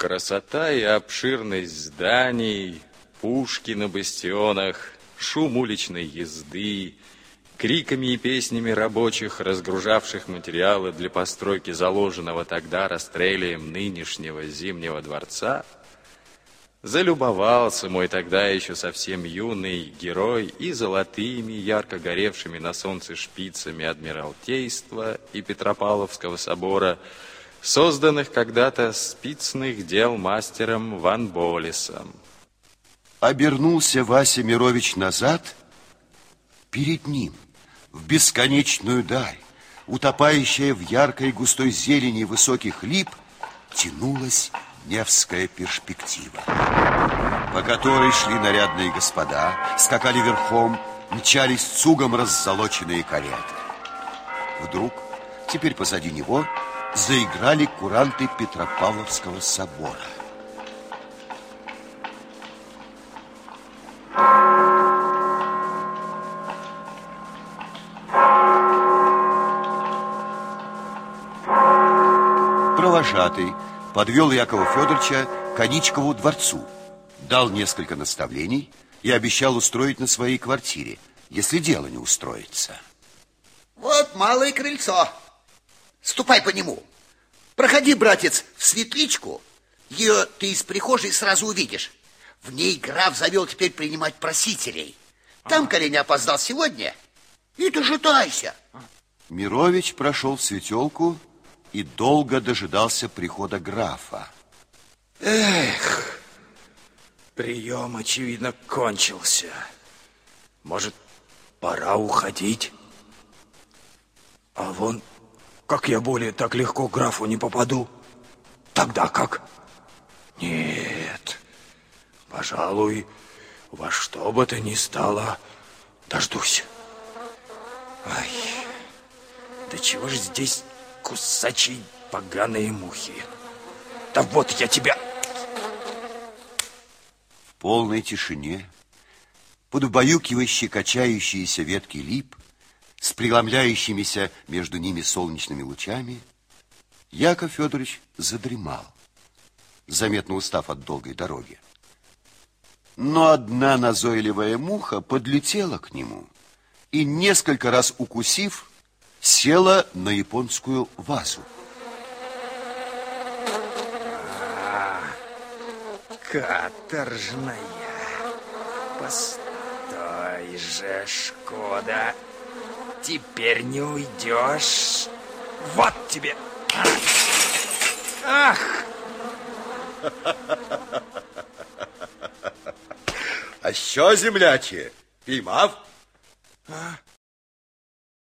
Красота и обширность зданий, пушки на бастионах, шум уличной езды, криками и песнями рабочих, разгружавших материалы для постройки заложенного тогда расстрелием нынешнего Зимнего дворца, залюбовался мой тогда еще совсем юный герой и золотыми, ярко горевшими на солнце шпицами Адмиралтейства и Петропавловского собора, созданных когда-то спицных дел мастером Ван Болесом. Обернулся Вася Мирович назад, перед ним, в бесконечную даль, утопающая в яркой густой зелени высоких лип, тянулась Невская перспектива, по которой шли нарядные господа, скакали верхом, мчались цугом раззолоченные кареты. Вдруг, теперь позади него, заиграли куранты Петропавловского собора. Провожатый подвел Якова Федоровича к Аничкову дворцу, дал несколько наставлений и обещал устроить на своей квартире, если дело не устроится. Вот малое крыльцо. Ступай по нему. Проходи, братец, в светличку. Ее ты из прихожей сразу увидишь. В ней граф завел теперь принимать просителей. Там Колень опоздал сегодня. И дожидайся. Мирович прошел в светелку и долго дожидался прихода графа. Эх, прием, очевидно, кончился. Может, пора уходить? А вон как я более так легко к графу не попаду? Тогда как? Нет, пожалуй, во что бы то ни стало, дождусь. Ай, да чего же здесь кусачие поганые мухи? Да вот я тебя... В полной тишине, под убаюкивающие качающиеся ветки лип, преломляющимися между ними солнечными лучами, Яков Федорович задремал, заметно устав от долгой дороги. Но одна назойливая муха подлетела к нему и, несколько раз укусив, села на японскую вазу. А, каторжная. Постой же, Шкода. Теперь не уйдешь. Вот тебе. Ах! А що, землячі, піймав? А?